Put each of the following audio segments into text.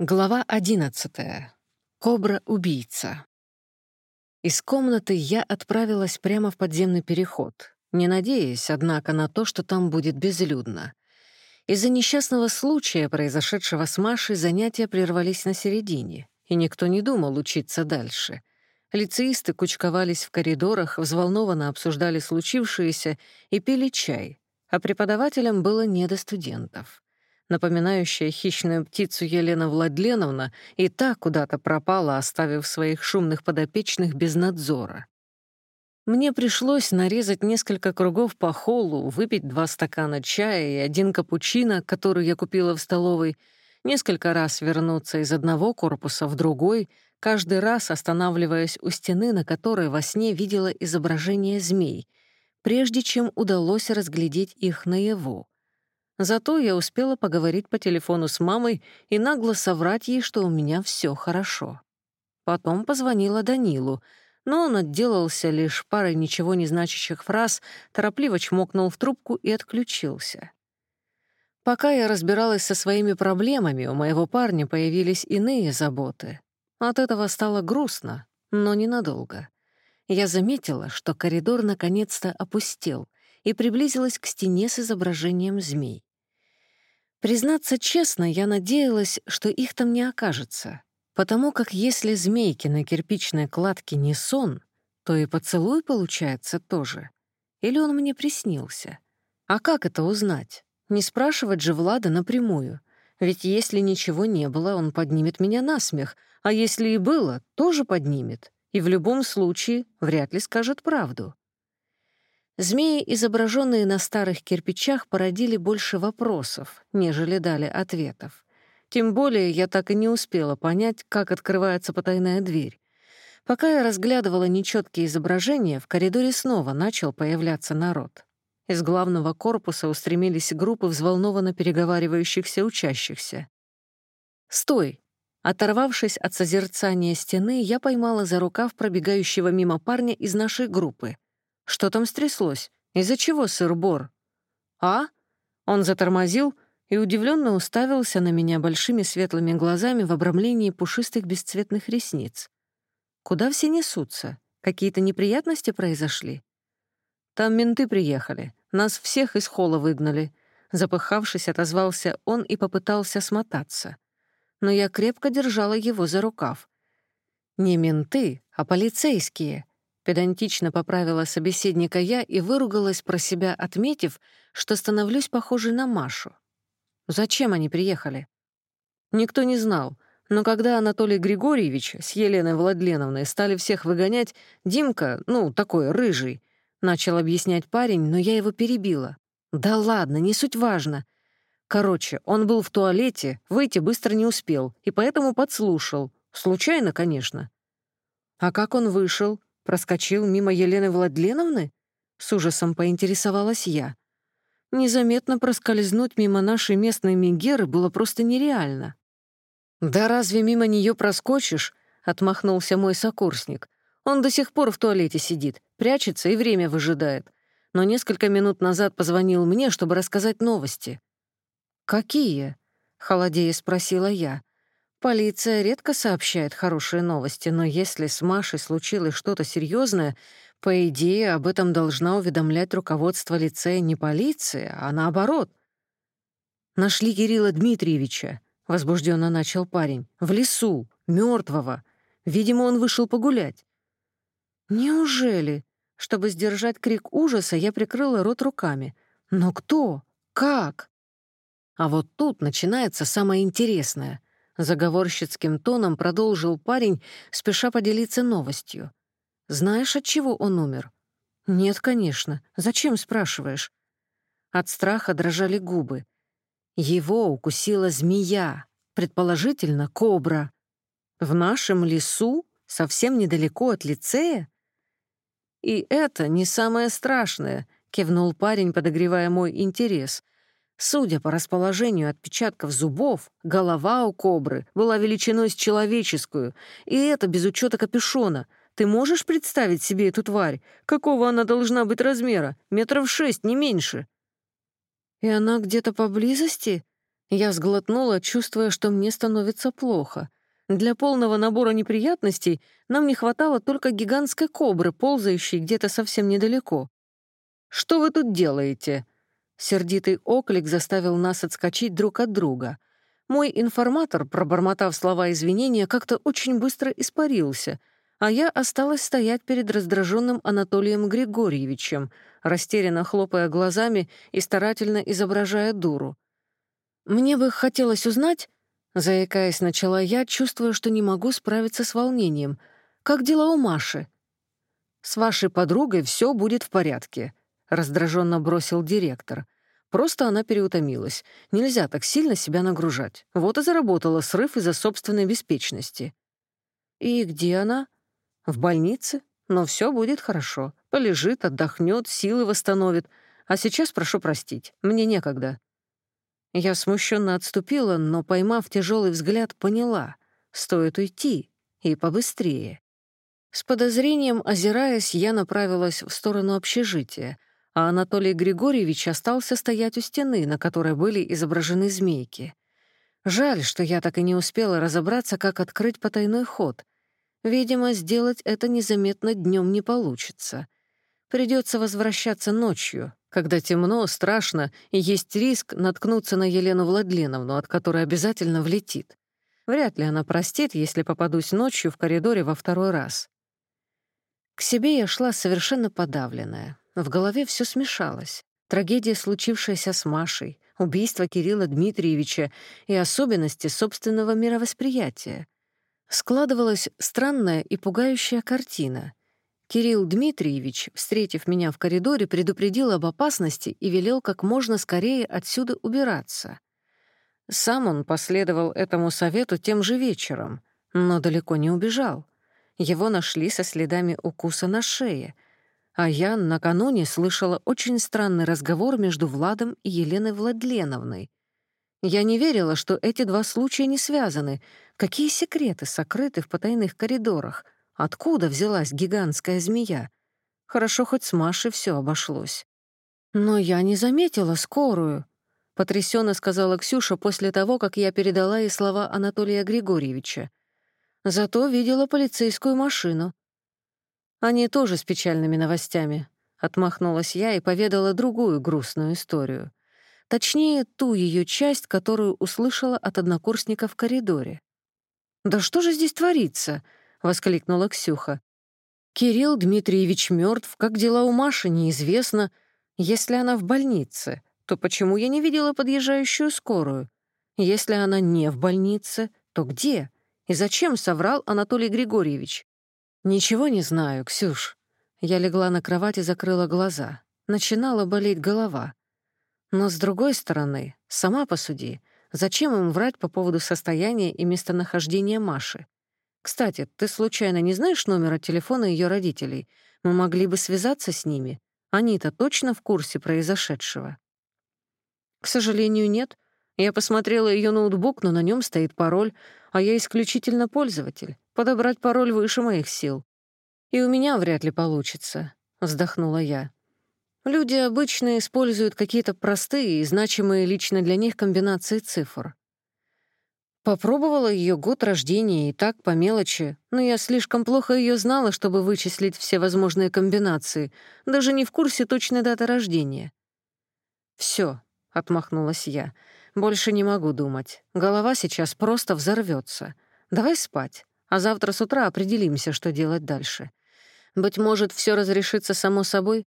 Глава одиннадцатая. Кобра-убийца. Из комнаты я отправилась прямо в подземный переход, не надеясь, однако, на то, что там будет безлюдно. Из-за несчастного случая, произошедшего с Машей, занятия прервались на середине, и никто не думал учиться дальше. Лицеисты кучковались в коридорах, взволнованно обсуждали случившееся и пили чай, а преподавателям было не до студентов напоминающая хищную птицу Елена Владленовна, и та куда-то пропала, оставив своих шумных подопечных без надзора. Мне пришлось нарезать несколько кругов по холлу, выпить два стакана чая и один капучино, который я купила в столовой, несколько раз вернуться из одного корпуса в другой, каждый раз останавливаясь у стены, на которой во сне видела изображение змей, прежде чем удалось разглядеть их наяву. Зато я успела поговорить по телефону с мамой и нагло соврать ей, что у меня все хорошо. Потом позвонила Данилу, но он отделался лишь парой ничего не значащих фраз, торопливо чмокнул в трубку и отключился. Пока я разбиралась со своими проблемами, у моего парня появились иные заботы. От этого стало грустно, но ненадолго. Я заметила, что коридор наконец-то опустел и приблизилась к стене с изображением змей. Признаться честно, я надеялась, что их там не окажется, потому как если змейки на кирпичной кладке не сон, то и поцелуй получается тоже. Или он мне приснился? А как это узнать? Не спрашивать же Влада напрямую. Ведь если ничего не было, он поднимет меня на смех, а если и было, тоже поднимет. И в любом случае вряд ли скажет правду. Змеи, изображенные на старых кирпичах, породили больше вопросов, нежели дали ответов. Тем более я так и не успела понять, как открывается потайная дверь. Пока я разглядывала нечеткие изображения, в коридоре снова начал появляться народ. Из главного корпуса устремились группы взволнованно переговаривающихся учащихся. «Стой!» Оторвавшись от созерцания стены, я поймала за рукав пробегающего мимо парня из нашей группы — что там стряслось? Из-за чего сыр-бор? А? Он затормозил и удивленно уставился на меня большими светлыми глазами в обрамлении пушистых бесцветных ресниц. Куда все несутся? Какие-то неприятности произошли? Там менты приехали. Нас всех из холла выгнали. Запыхавшись, отозвался он и попытался смотаться. Но я крепко держала его за рукав. Не менты, а полицейские. Педантично поправила собеседника я и выругалась про себя, отметив, что становлюсь похожей на Машу. Зачем они приехали? Никто не знал, но когда Анатолий Григорьевич с Еленой Владленовной стали всех выгонять, Димка, ну, такой рыжий, начал объяснять парень, но я его перебила. «Да ладно, не суть важно. Короче, он был в туалете, выйти быстро не успел, и поэтому подслушал. Случайно, конечно. А как он вышел? Проскочил мимо Елены Владленовны? С ужасом поинтересовалась я. Незаметно проскользнуть мимо нашей местной Мегеры было просто нереально. «Да разве мимо нее проскочишь?» — отмахнулся мой сокурсник. «Он до сих пор в туалете сидит, прячется и время выжидает. Но несколько минут назад позвонил мне, чтобы рассказать новости». «Какие?» — холодея спросила я. Полиция редко сообщает хорошие новости, но если с Машей случилось что-то серьезное, по идее, об этом должна уведомлять руководство лицея не полиция, а наоборот. «Нашли Кирилла Дмитриевича», — возбужденно начал парень, — «в лесу, мертвого. Видимо, он вышел погулять». «Неужели?» Чтобы сдержать крик ужаса, я прикрыла рот руками. «Но кто? Как?» А вот тут начинается самое интересное — Заговорщицким тоном продолжил парень, спеша поделиться новостью. «Знаешь, от чего он умер?» «Нет, конечно. Зачем спрашиваешь?» От страха дрожали губы. Его укусила змея, предположительно, кобра. В нашем лесу, совсем недалеко от лицея? «И это не самое страшное», — кивнул парень, подогревая мой интерес — Судя по расположению отпечатков зубов, голова у кобры была величиной с человеческую, и это без учета капюшона. Ты можешь представить себе эту тварь? Какого она должна быть размера? Метров шесть, не меньше. И она где-то поблизости? Я сглотнула, чувствуя, что мне становится плохо. Для полного набора неприятностей нам не хватало только гигантской кобры, ползающей где-то совсем недалеко. «Что вы тут делаете?» Сердитый оклик заставил нас отскочить друг от друга. Мой информатор, пробормотав слова извинения, как-то очень быстро испарился, а я осталась стоять перед раздраженным Анатолием Григорьевичем, растерянно хлопая глазами и старательно изображая дуру. «Мне бы хотелось узнать...» Заикаясь, начала я, чувствуя, что не могу справиться с волнением. «Как дела у Маши?» «С вашей подругой все будет в порядке», — раздраженно бросил директор. «Просто она переутомилась. Нельзя так сильно себя нагружать. Вот и заработала срыв из-за собственной беспечности». «И где она?» «В больнице. Но все будет хорошо. Полежит, отдохнет, силы восстановит. А сейчас прошу простить, мне некогда». Я смущенно отступила, но, поймав тяжелый взгляд, поняла — стоит уйти, и побыстрее. С подозрением озираясь, я направилась в сторону общежития, а Анатолий Григорьевич остался стоять у стены, на которой были изображены змейки. Жаль, что я так и не успела разобраться, как открыть потайной ход. Видимо, сделать это незаметно днем не получится. Придется возвращаться ночью, когда темно, страшно и есть риск наткнуться на Елену Владленовну, от которой обязательно влетит. Вряд ли она простит, если попадусь ночью в коридоре во второй раз. К себе я шла совершенно подавленная. В голове все смешалось. Трагедия, случившаяся с Машей, убийство Кирилла Дмитриевича и особенности собственного мировосприятия. Складывалась странная и пугающая картина — Кирилл Дмитриевич, встретив меня в коридоре, предупредил об опасности и велел как можно скорее отсюда убираться. Сам он последовал этому совету тем же вечером, но далеко не убежал. Его нашли со следами укуса на шее, а я накануне слышала очень странный разговор между Владом и Еленой Владленовной. Я не верила, что эти два случая не связаны. Какие секреты сокрыты в потайных коридорах — Откуда взялась гигантская змея? Хорошо, хоть с Машей все обошлось. Но я не заметила скорую, потрясенно сказала Ксюша после того, как я передала ей слова Анатолия Григорьевича. Зато видела полицейскую машину. Они тоже с печальными новостями. Отмахнулась я и поведала другую грустную историю. Точнее, ту ее часть, которую услышала от однокурсника в коридоре. «Да что же здесь творится?» — воскликнула Ксюха. «Кирилл Дмитриевич мертв, как дела у Маши, неизвестно. Если она в больнице, то почему я не видела подъезжающую скорую? Если она не в больнице, то где? И зачем соврал Анатолий Григорьевич? Ничего не знаю, Ксюш. Я легла на кровать и закрыла глаза. Начинала болеть голова. Но с другой стороны, сама посуди, зачем им врать по поводу состояния и местонахождения Маши? Кстати, ты случайно не знаешь номера телефона ее родителей? Мы могли бы связаться с ними. Они-то точно в курсе произошедшего. К сожалению, нет. Я посмотрела ее ноутбук, но на нем стоит пароль, а я исключительно пользователь. Подобрать пароль выше моих сил. И у меня вряд ли получится, вздохнула я. Люди обычно используют какие-то простые и значимые лично для них комбинации цифр. Попробовала ее год рождения и так, по мелочи, но я слишком плохо ее знала, чтобы вычислить все возможные комбинации, даже не в курсе точной даты рождения. Все, отмахнулась я, — «больше не могу думать. Голова сейчас просто взорвется. Давай спать, а завтра с утра определимся, что делать дальше. Быть может, все разрешится само собой?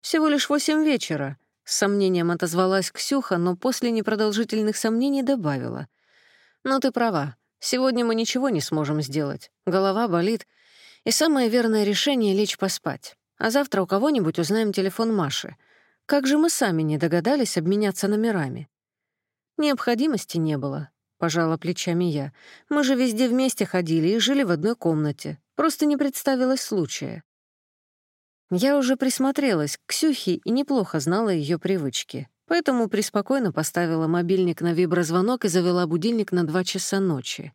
Всего лишь восемь вечера». С сомнением отозвалась Ксюха, но после непродолжительных сомнений добавила — но ты права. Сегодня мы ничего не сможем сделать. Голова болит. И самое верное решение — лечь поспать. А завтра у кого-нибудь узнаем телефон Маши. Как же мы сами не догадались обменяться номерами? Необходимости не было, — пожала плечами я. Мы же везде вместе ходили и жили в одной комнате. Просто не представилось случая. Я уже присмотрелась к Ксюхе и неплохо знала ее привычки. Поэтому преспокойно поставила мобильник на виброзвонок и завела будильник на два часа ночи.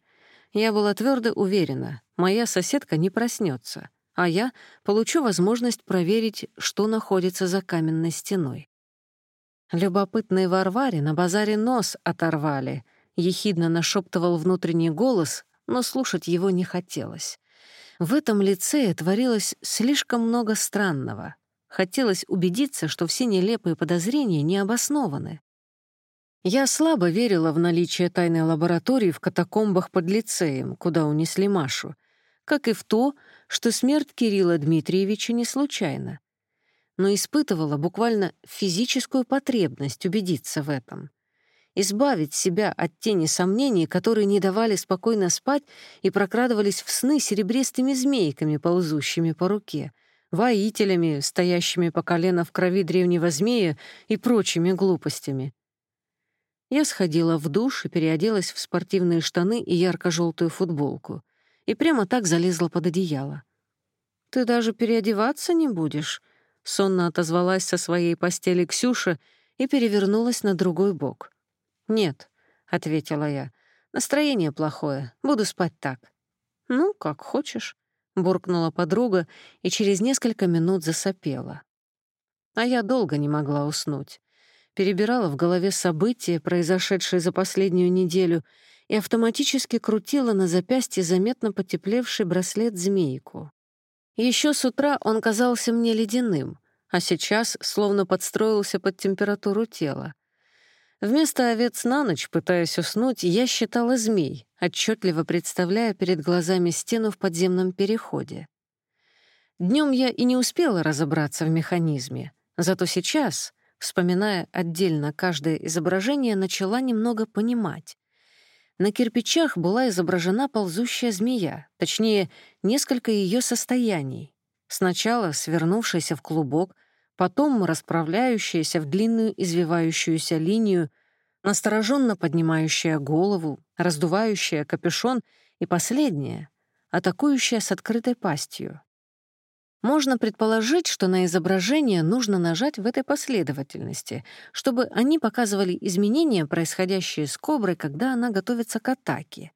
Я была твердо уверена, моя соседка не проснется, а я получу возможность проверить, что находится за каменной стеной. Любопытные Варваре на базаре нос оторвали. Ехидно нашептывал внутренний голос, но слушать его не хотелось. В этом лице творилось слишком много странного. Хотелось убедиться, что все нелепые подозрения не обоснованы. Я слабо верила в наличие тайной лаборатории в катакомбах под лицеем, куда унесли Машу, как и в то, что смерть Кирилла Дмитриевича не случайна но испытывала буквально физическую потребность убедиться в этом. Избавить себя от тени сомнений, которые не давали спокойно спать и прокрадывались в сны серебристыми змейками, ползущими по руке, воителями, стоящими по колено в крови древнего змея и прочими глупостями. Я сходила в душ и переоделась в спортивные штаны и ярко-желтую футболку. И прямо так залезла под одеяло. «Ты даже переодеваться не будешь?» Сонно отозвалась со своей постели Ксюша и перевернулась на другой бок. «Нет», — ответила я, — «настроение плохое, буду спать так». «Ну, как хочешь», — буркнула подруга и через несколько минут засопела. А я долго не могла уснуть. Перебирала в голове события, произошедшие за последнюю неделю, и автоматически крутила на запястье заметно потеплевший браслет-змейку. Еще с утра он казался мне ледяным, а сейчас словно подстроился под температуру тела. Вместо овец на ночь, пытаясь уснуть, я считала змей, отчетливо представляя перед глазами стену в подземном переходе. Днем я и не успела разобраться в механизме, зато сейчас, вспоминая отдельно каждое изображение, начала немного понимать. На кирпичах была изображена ползущая змея, точнее, несколько ее состояний. Сначала свернувшаяся в клубок, потом расправляющаяся в длинную извивающуюся линию, настороженно поднимающая голову, раздувающая капюшон и последняя, атакующая с открытой пастью. Можно предположить, что на изображение нужно нажать в этой последовательности, чтобы они показывали изменения, происходящие с коброй, когда она готовится к атаке.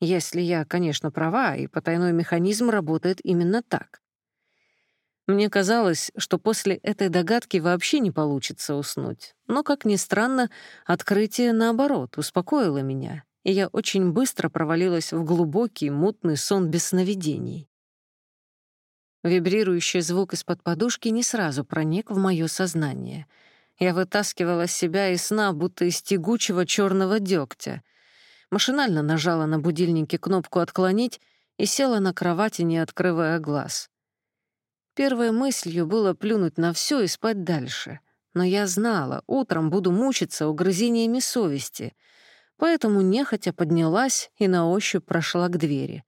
Если я, конечно, права, и потайной механизм работает именно так. Мне казалось, что после этой догадки вообще не получится уснуть. Но, как ни странно, открытие, наоборот, успокоило меня, и я очень быстро провалилась в глубокий, мутный сон без сновидений. Вибрирующий звук из-под подушки не сразу проник в мое сознание. Я вытаскивала себя из сна, будто из тягучего черного дегтя. Машинально нажала на будильнике кнопку «Отклонить» и села на кровати, не открывая глаз. Первой мыслью было плюнуть на все и спать дальше. Но я знала, утром буду мучиться угрызениями совести, поэтому нехотя поднялась и на ощупь прошла к двери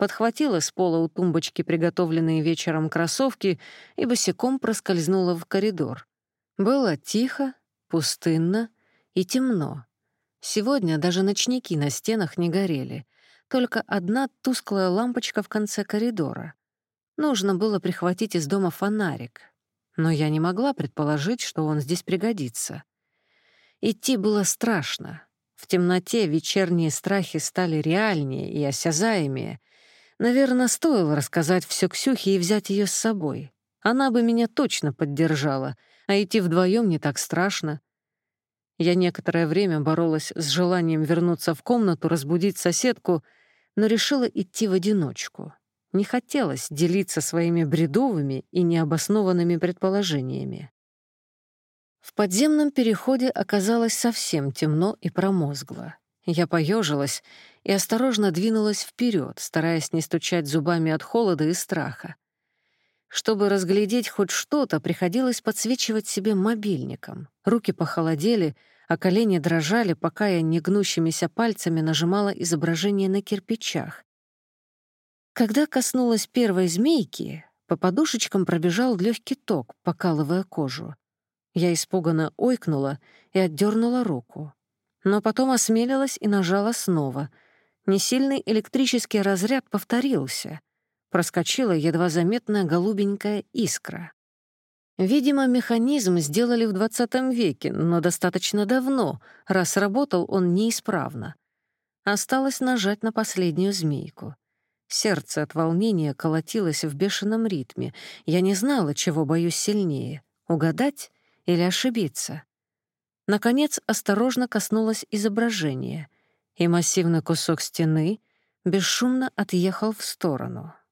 подхватила с пола у тумбочки приготовленные вечером кроссовки и босиком проскользнула в коридор. Было тихо, пустынно и темно. Сегодня даже ночники на стенах не горели, только одна тусклая лампочка в конце коридора. Нужно было прихватить из дома фонарик, но я не могла предположить, что он здесь пригодится. Идти было страшно. В темноте вечерние страхи стали реальнее и осязаемее, Наверное, стоило рассказать все Ксюхе и взять ее с собой. Она бы меня точно поддержала, а идти вдвоем не так страшно. Я некоторое время боролась с желанием вернуться в комнату, разбудить соседку, но решила идти в одиночку. Не хотелось делиться своими бредовыми и необоснованными предположениями. В подземном переходе оказалось совсем темно и промозгло. Я поежилась и осторожно двинулась вперед, стараясь не стучать зубами от холода и страха. Чтобы разглядеть хоть что-то, приходилось подсвечивать себе мобильником. Руки похолодели, а колени дрожали, пока я негнущимися пальцами нажимала изображение на кирпичах. Когда коснулась первой змейки, по подушечкам пробежал легкий ток, покалывая кожу. Я испуганно ойкнула и отдернула руку но потом осмелилась и нажала снова. Несильный электрический разряд повторился. Проскочила едва заметная голубенькая искра. Видимо, механизм сделали в 20 веке, но достаточно давно, раз работал он неисправно. Осталось нажать на последнюю змейку. Сердце от волнения колотилось в бешеном ритме. Я не знала, чего боюсь сильнее — угадать или ошибиться. Наконец, осторожно коснулась изображения, и массивный кусок стены бесшумно отъехал в сторону.